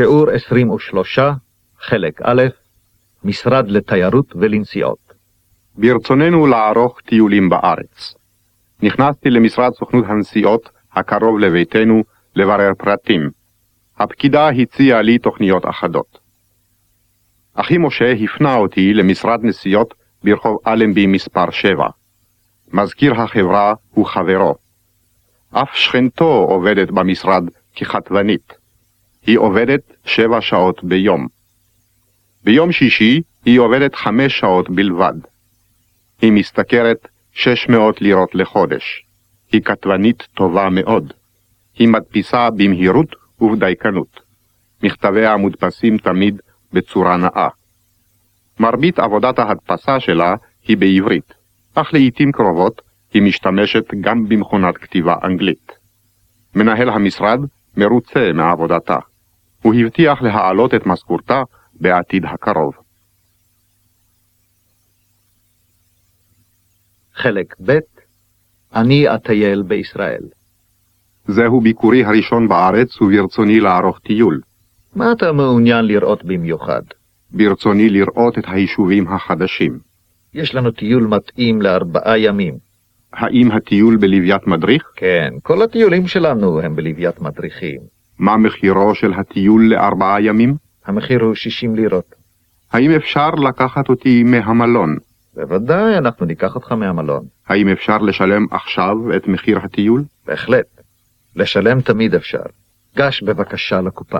שיעור 23, חלק א', משרד לתיירות ולנסיעות. ברצוננו לערוך טיולים בארץ. נכנסתי למשרד סוכנות הנסיעות הקרוב לביתנו לברר פרטים. הפקידה הציעה לי תוכניות אחדות. אחי משה הפנה אותי למשרד נסיעות ברחוב אלנבי מספר 7. מזכיר החברה הוא חברו. אף שכנתו עובדת במשרד כחטבנית. היא עובדת שבע שעות ביום. ביום שישי היא עובדת חמש שעות בלבד. היא משתכרת 600 לירות לחודש. היא כתבנית טובה מאוד. היא מדפיסה במהירות ובדייקנות. מכתביה מודפסים תמיד בצורה נאה. מרבית עבודת ההדפסה שלה היא בעברית, אך לעיתים קרובות היא משתמשת גם במכונת כתיבה אנגלית. מנהל המשרד מרוצה מעבודתה. הוא הבטיח להעלות את משכורתה בעתיד הקרוב. חלק ב' אני אטייל בישראל. זהו ביקורי הראשון בארץ וברצוני לערוך טיול. מה אתה מעוניין לראות במיוחד? ברצוני לראות את היישובים החדשים. יש לנו טיול מתאים לארבעה ימים. האם הטיול בלוויית מדריך? כן, כל הטיולים שלנו הם בלוויית מדריכים. מה מחירו של הטיול לארבעה ימים? המחיר הוא 60 לירות. האם אפשר לקחת אותי מהמלון? בוודאי, אנחנו ניקח אותך מהמלון. האם אפשר לשלם עכשיו את מחיר הטיול? בהחלט. לשלם תמיד אפשר. גש בבקשה לקופה.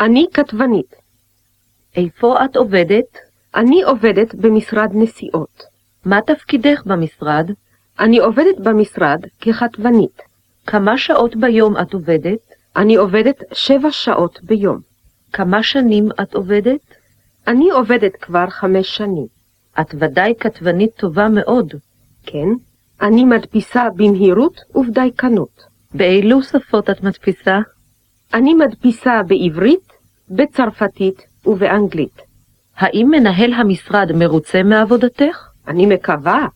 אני כתבנית. איפה את עובדת? אני עובדת במשרד נסיעות. מה תפקידך במשרד? אני עובדת במשרד ככתבנית. כמה שעות ביום את עובדת? אני עובדת שבע שעות ביום. כמה שנים את עובדת? אני עובדת כבר חמש שנים. את ודאי כתבנית טובה מאוד. כן, אני מדפיסה במהירות ובדייקנות. באילו שפות את מדפיסה? אני מדפיסה בעברית, בצרפתית ובאנגלית. האם מנהל המשרד מרוצה מעבודתך? אני מקווה.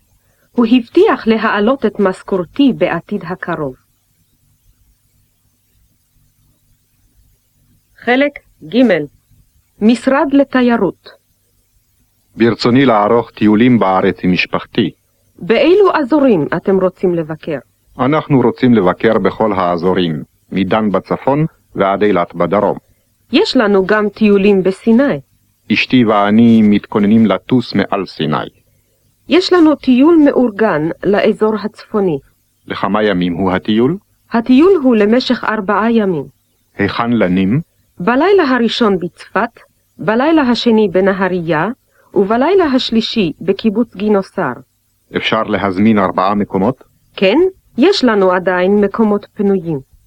הוא הבטיח להעלות את משכורתי בעתיד הקרוב. חלק ג' משרד לתיירות ברצוני לערוך טיולים בארץ עם משפחתי. באילו אזורים אתם רוצים לבקר? אנחנו רוצים לבקר בכל האזורים, מדן בצפון ועד אילת בדרום. יש לנו גם טיולים בסיני. אשתי ואני מתכוננים לטוס מעל סיני. יש לנו טיול מאורגן לאזור הצפוני. לכמה ימים הוא הטיול? הטיול הוא למשך ארבעה ימים. היכן לנים? בלילה הראשון בצפת, בלילה השני בנהריה, ובלילה השלישי בקיבוץ גינוסר. אפשר להזמין ארבעה מקומות? כן, יש לנו עדיין מקומות פנויים.